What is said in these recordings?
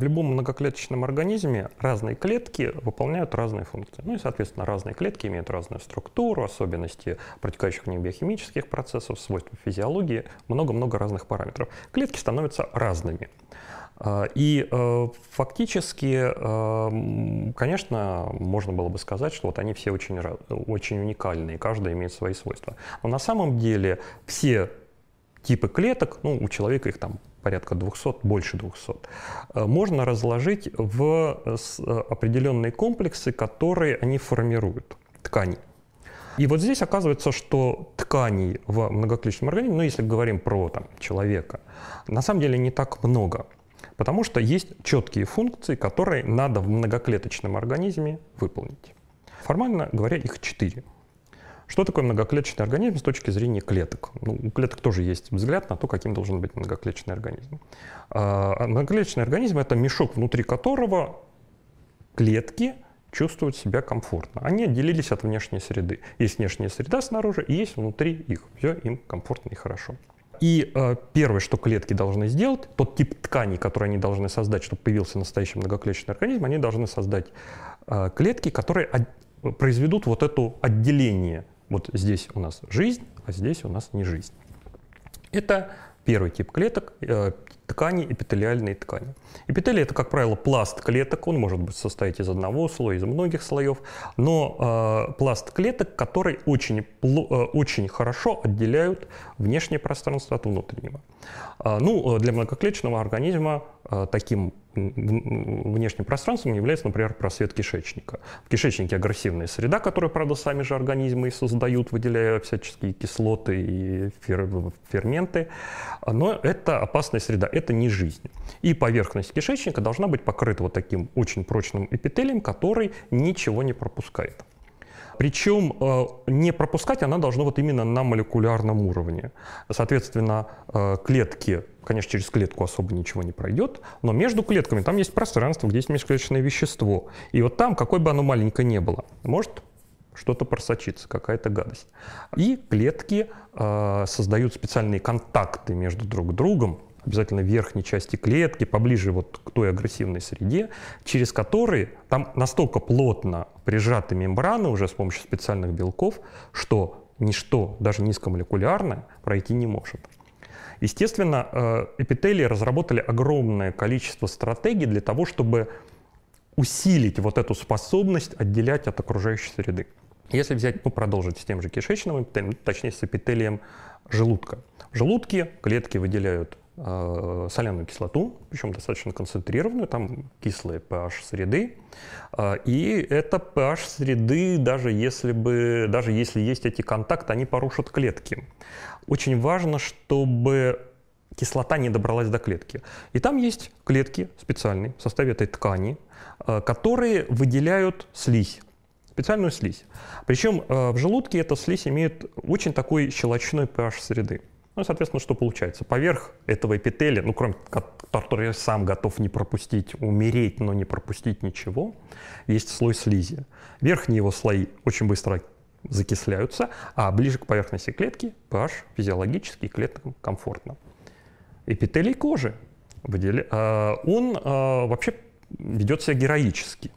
В любом многоклеточном организме разные клетки выполняют разные функции. Ну и, соответственно, разные клетки имеют разную структуру, особенности протекающих в них биохимических процессов, свойства физиологии, много-много разных параметров. Клетки становятся разными. А, и э, фактически, э, конечно, можно было бы сказать, что вот они все очень, очень уникальные, каждый имеет свои свойства. Но на самом деле все типы клеток, ну, у человека их там порядка 200, больше 200, э, можно разложить в определенные комплексы, которые они формируют, ткани. И вот здесь оказывается, что тканей в многоклеточном организме, ну, если говорим про там, человека, на самом деле не так много – Потому что есть четкие функции, которые надо в многоклеточном организме выполнить. Формально говоря, их четыре. Что такое многоклеточный организм с точки зрения клеток? Ну, у клеток тоже есть взгляд на то, каким должен быть многоклеточный организм. А многоклеточный организм – это мешок, внутри которого клетки чувствуют себя комфортно. Они отделились от внешней среды. Есть внешняя среда снаружи, и есть внутри их. Все им комфортно и хорошо. И э, первое, что клетки должны сделать, тот тип тканей, который они должны создать, чтобы появился настоящий многоклеточный организм, они должны создать э, клетки, которые от, произведут вот это отделение. Вот здесь у нас жизнь, а здесь у нас не жизнь. Это первый тип клеток, э, ткани, эпителиальные ткани. Эпителий – это, как правило, пласт клеток, он может быть состоять из одного слоя, из многих слоев, но э, пласт клеток, который очень, э, очень хорошо отделяют внешнее пространство от внутреннего. Э, ну, для многоклеточного организма э, таким внешним пространством является, например, просвет кишечника. В кишечнике агрессивная среда, которую, правда, сами же организмы создают, выделяя всяческие кислоты и ферменты. Но это опасная среда, это не жизнь. И поверхность кишечника должна быть покрыта вот таким очень прочным эпителием, который ничего не пропускает. Причем э, не пропускать она должна вот именно на молекулярном уровне. Соответственно, э, клетки, конечно, через клетку особо ничего не пройдет, но между клетками там есть пространство, где есть межклеточное вещество. И вот там, какой бы оно маленькое ни было, может что-то просочиться, какая-то гадость. И клетки э, создают специальные контакты между друг другом, обязательно верхней части клетки, поближе вот к той агрессивной среде, через которые там настолько плотно прижаты мембраны уже с помощью специальных белков, что ничто, даже низкомолекулярное, пройти не может. Естественно, э, эпителии разработали огромное количество стратегий для того, чтобы усилить вот эту способность отделять от окружающей среды. Если взять, ну, продолжить с тем же кишечным эпителием, точнее с эпителием желудка. В желудке клетки выделяют соляную кислоту, причем достаточно концентрированную, там кислые pH среды. Э, и это pH среды, даже если, бы, даже если есть эти контакты, они порушат клетки. Очень важно, чтобы кислота не добралась до клетки. И там есть клетки специальные в составе этой ткани, э, которые выделяют слизь специальную слизь. Причем э, в желудке эта слизь имеет очень такой щелочной pH среды. Ну, соответственно, что получается? Поверх этого эпителия, ну, кроме который сам готов не пропустить, умереть, но не пропустить ничего, есть слой слизи. Верхние его слои очень быстро закисляются, а ближе к поверхности клетки pH физиологический клеткам комфортно. Эпителий кожи, э, он э, вообще ведет себя героически.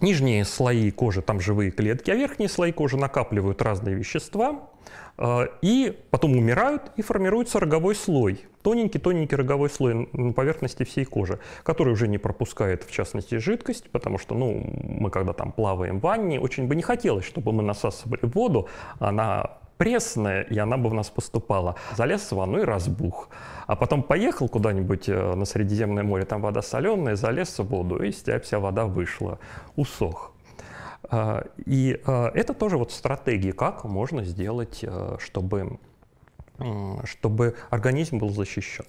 Нижние слои кожи, там живые клетки, а верхние слои кожи накапливают разные вещества, э, и потом умирают, и формируется роговой слой. Тоненький-тоненький роговой слой на поверхности всей кожи, который уже не пропускает, в частности, жидкость, потому что, ну, мы когда там плаваем в ванне, очень бы не хотелось, чтобы мы насасывали воду, она пресная, и она бы в нас поступала. Залез в ванну и разбух. А потом поехал куда-нибудь э, на Средиземное море, там вода соленая, залез в воду, и с тебя вся вода вышла, усох. А, и э, это тоже вот стратегия, как можно сделать, э, чтобы, чтобы организм был защищен.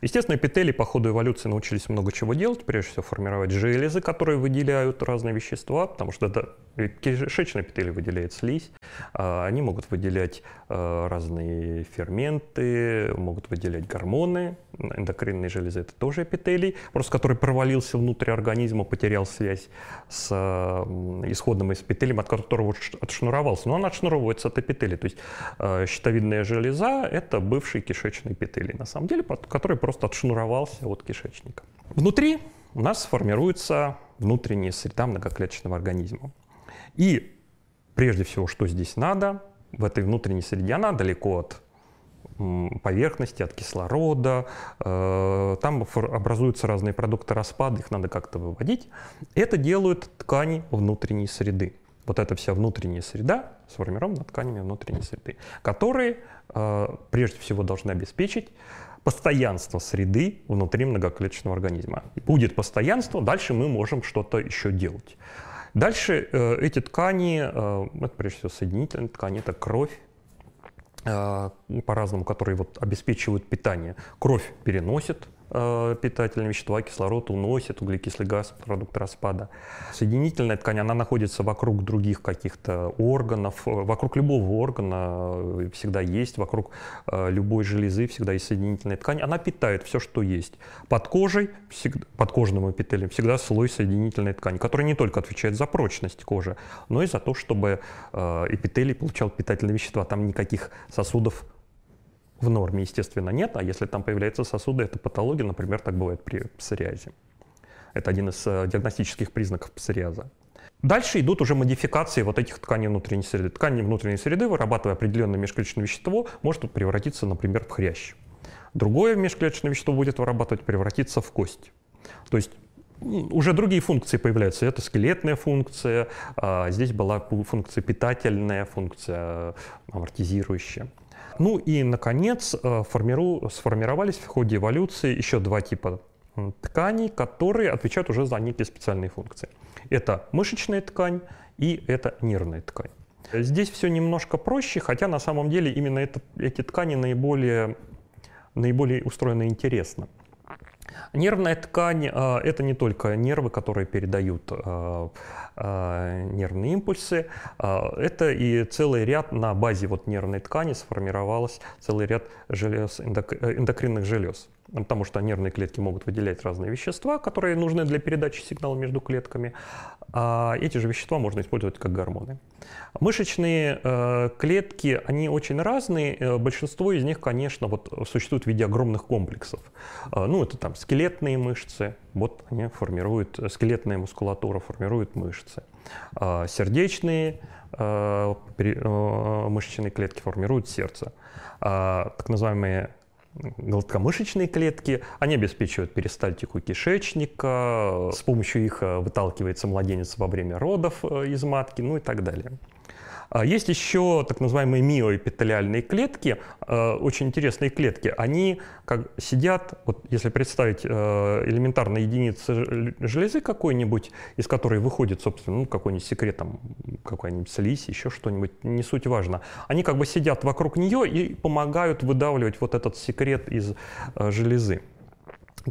Естественно, эпители по ходу эволюции научились много чего делать, прежде всего формировать железы, которые выделяют разные вещества, потому что это кишечная эпителий выделяет слизь, а, они могут выделять а, разные ферменты, могут выделять гормоны, эндокринные железы это тоже эпителий, просто который провалился внутрь организма, потерял связь с исходным эпителием, от которого отшнуровался, но он отшнуровывается от эпителия, то есть а, щитовидная железа это бывший кишечный эпителий, на самом деле, который просто отшнуровался от кишечника. Внутри у нас формируется внутренняя среда многоклеточного организма. И прежде всего, что здесь надо, в этой внутренней среде, она далеко от поверхности, от кислорода. Э, там образуются разные продукты распада, их надо как-то выводить. Это делают ткани внутренней среды. Вот эта вся внутренняя среда сформирована тканями внутренней среды, которые э, прежде всего должны обеспечить постоянство среды внутри многоклеточного организма. Будет постоянство, дальше мы можем что-то еще делать. Дальше э, эти ткани, это прежде всего соединительные ткани, это кровь, Э, по-разному, которые вот обеспечивают питание. Кровь переносит Э, питательные вещества, кислород уносит, углекислый газ, продукт распада. Соединительная ткань, она находится вокруг других каких-то органов, э, вокруг любого органа э, всегда есть, вокруг любой железы всегда есть соединительная ткань. Она питает все, что есть. Под кожей, всегда, под кожным эпителием всегда слой соединительной ткани, который не только отвечает за прочность кожи, но и за то, чтобы эпителий получал питательные вещества. Там никаких сосудов в норме, естественно, нет, а если там появляются сосуды, это патология, например, так бывает при псориазе. Это один из э, диагностических признаков псориаза. Дальше идут уже модификации вот этих тканей внутренней среды. Ткани внутренней среды, вырабатывая определенное межклеточное вещество, может превратиться, например, в хрящ. Другое межклеточное вещество будет вырабатывать, превратиться в кость. То есть уже другие функции появляются. Это скелетная функция, а здесь была функция питательная, функция амортизирующая. Ну и, наконец, э, формиру, сформировались в ходе эволюции еще два типа тканей, которые отвечают уже за некие специальные функции. Это мышечная ткань и это нервная ткань. Здесь все немножко проще, хотя на самом деле именно это, эти ткани наиболее, наиболее устроены интересно. Нервная ткань э, – это не только нервы, которые передают э, э, нервные импульсы, это и целый ряд на базе вот нервной ткани сформировалось целый ряд желез, эндокринных желез потому что нервные клетки могут выделять разные вещества, которые нужны для передачи сигнала между клетками. А эти же вещества можно использовать как гормоны. Мышечные э, клетки, они очень разные. Э, большинство из них, конечно, вот существуют в виде огромных комплексов. Э, ну, это там скелетные мышцы, вот они формируют, скелетная мускулатура формирует мышцы. Э, сердечные мышечные клетки формируют сердце. Э, так называемые гладкомышечные клетки, они обеспечивают перистальтику кишечника, с помощью их э, выталкивается младенец во время родов э, из матки, ну и так далее. А есть еще так называемые миоэпителиальные клетки, э, очень интересные клетки. Они как сидят, вот если представить э, элементарно единицы железы какой-нибудь, из которой выходит, собственно, ну, какой-нибудь секрет, там, какая-нибудь слизь, еще что-нибудь, не суть важно. Они как бы сидят вокруг нее и помогают выдавливать вот этот секрет из э, железы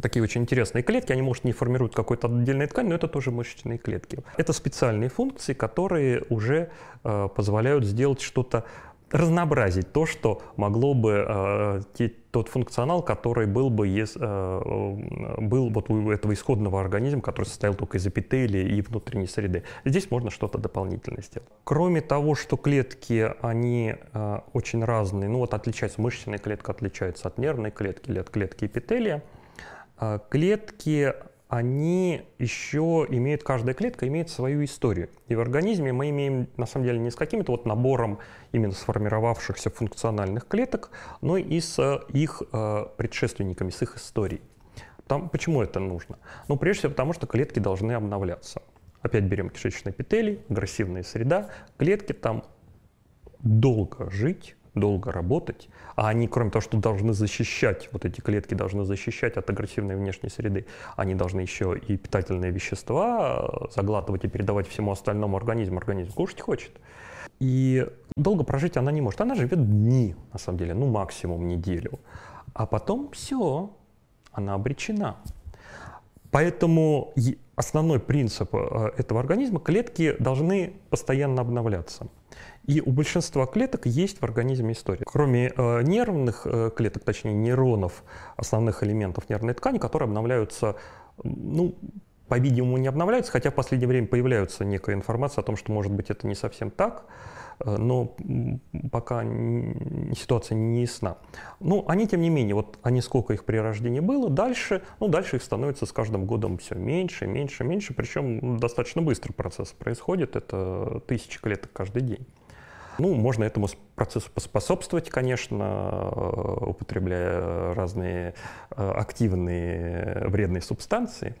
такие очень интересные клетки, они, может, не формируют какой-то отдельной ткань, но это тоже мышечные клетки. Это специальные функции, которые уже э, позволяют сделать что-то разнообразить то, что могло бы э, те, тот функционал, который был бы ес, э, был вот у этого исходного организма, который состоял только из эпителия и внутренней среды. Здесь можно что-то дополнительное сделать. Кроме того, что клетки, они э, очень разные, ну вот отличается, мышечная клетка отличается от нервной клетки или от клетки эпителия, клетки, они еще имеют, каждая клетка имеет свою историю. И в организме мы имеем, на самом деле, не с каким-то вот набором именно сформировавшихся функциональных клеток, но и с их э, предшественниками, с их историей. Там, почему это нужно? Ну, прежде всего, потому что клетки должны обновляться. Опять берем кишечный эпителий, агрессивная среда. Клетки там долго жить, долго работать, а они, кроме того, что должны защищать, вот эти клетки должны защищать от агрессивной внешней среды, они должны еще и питательные вещества заглатывать и передавать всему остальному организму. Организм кушать хочет. И долго прожить она не может. Она живет дни, на самом деле, ну максимум неделю. А потом все, она обречена. Поэтому основной принцип э, этого организма, клетки должны постоянно обновляться. И у большинства клеток есть в организме история. Кроме э, нервных э, клеток, точнее нейронов, основных элементов нервной ткани, которые обновляются, ну, по-видимому, не обновляются, хотя в последнее время появляется некая информация о том, что, может быть, это не совсем так. э, но пока ситуация не ясна. Ну, они, тем не менее, вот они сколько их при рождении было, дальше, ну, дальше их становится с каждым годом все меньше, меньше, меньше, причем достаточно быстрый процесс происходит, это тысячи клеток каждый день. Ну, можно этому процессу поспособствовать, конечно, э, употребляя разные э, активные вредные субстанции.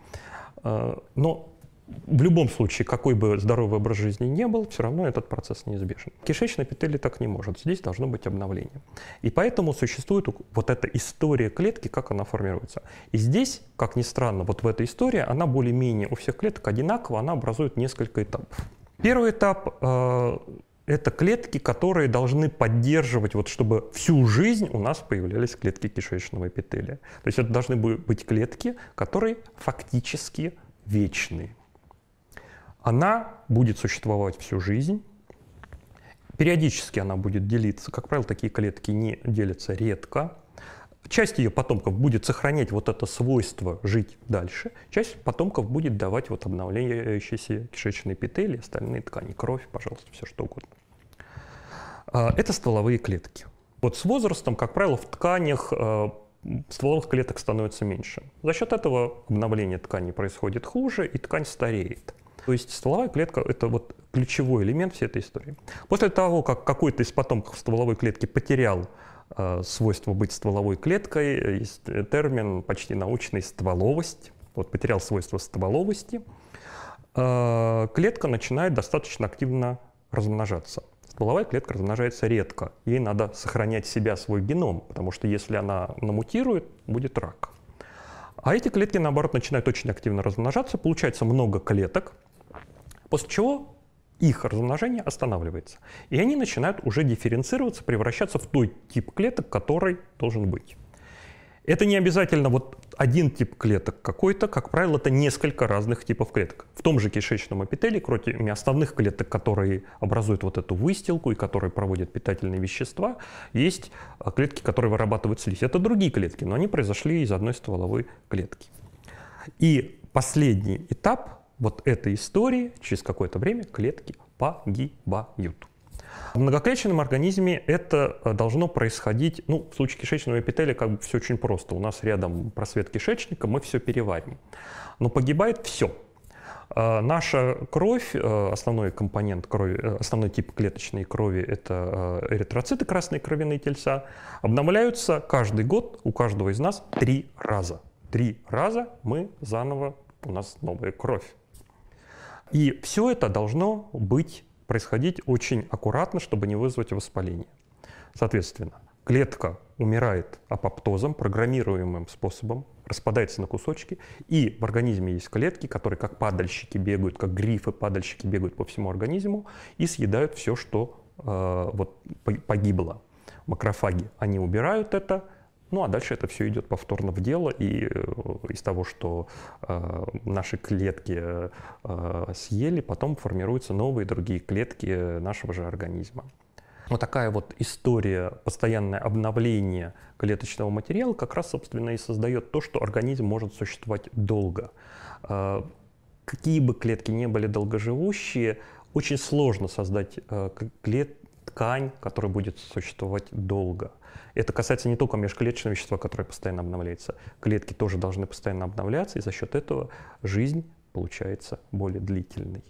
Но в любом случае, какой бы здоровый образ жизни не был, все равно этот процесс неизбежен. Кишечная эпителий так не может. Здесь должно быть обновление. И поэтому существует вот эта история клетки, как она формируется. И здесь, как ни странно, вот в этой истории, она более-менее у всех клеток одинакова, она образует несколько этапов. Первый этап э, это клетки, которые должны поддерживать, вот чтобы всю жизнь у нас появлялись клетки кишечного эпителия. То есть это должны быть клетки, которые фактически вечные она будет существовать всю жизнь. Периодически она будет делиться. Как правило, такие клетки не делятся редко. Часть ее потомков будет сохранять вот это свойство жить дальше. Часть потомков будет давать вот обновляющиеся кишечные эпители, остальные ткани, кровь, пожалуйста, все что угодно. А, это стволовые клетки. Вот с возрастом, как правило, в тканях а, стволовых клеток становится меньше. За счет этого обновление ткани происходит хуже, и ткань стареет. То есть стволовая клетка – это вот ключевой элемент всей этой истории. После того, как какой-то из потомков стволовой клетки потерял э, свойство быть стволовой клеткой, есть термин почти научный «стволовость», вот потерял свойство стволовости, э, клетка начинает достаточно активно размножаться. Стволовая клетка размножается редко. Ей надо сохранять себя, свой геном, потому что если она намутирует, будет рак. А эти клетки, наоборот, начинают очень активно размножаться, получается много клеток, После чего их размножение останавливается. И они начинают уже дифференцироваться, превращаться в той тип клеток, который должен быть. Это не обязательно вот один тип клеток какой-то, как правило, это несколько разных типов клеток. В том же кишечном эпителии, кроме основных клеток, которые образуют вот эту выстилку и которые проводят питательные вещества, есть а, клетки, которые вырабатывают слизь. Это другие клетки, но они произошли из одной стволовой клетки. И последний этап вот этой истории через какое-то время клетки погибают. В многоклеточном организме это э, должно происходить, ну, в случае кишечного эпителия как бы все очень просто. У нас рядом просвет кишечника, мы все переварим. Но погибает все. Э, наша кровь, э, основной компонент крови, основной тип клеточной крови – это эритроциты, красные кровяные тельца, обновляются каждый год у каждого из нас три раза. Три раза мы заново, у нас новая кровь. И все это должно быть, происходить очень аккуратно, чтобы не вызвать воспаление. Соответственно, клетка умирает апоптозом, программируемым способом, распадается на кусочки, и в организме есть клетки, которые как падальщики бегают, как грифы падальщики бегают по всему организму и съедают все, что э, вот, погибло. Макрофаги, они убирают это, ну а дальше это все идет повторно в дело, и э, из того, что э, наши клетки э, съели, потом формируются новые другие клетки нашего же организма. Вот такая вот история, постоянное обновление клеточного материала как раз, собственно, и создает то, что организм может существовать долго. Э, какие бы клетки не были долгоживущие, очень сложно создать э, клет, ткань, которая будет существовать долго. Это касается не только межклеточного вещества, которое постоянно обновляется. Клетки тоже должны постоянно обновляться, и за счет этого жизнь получается более длительной.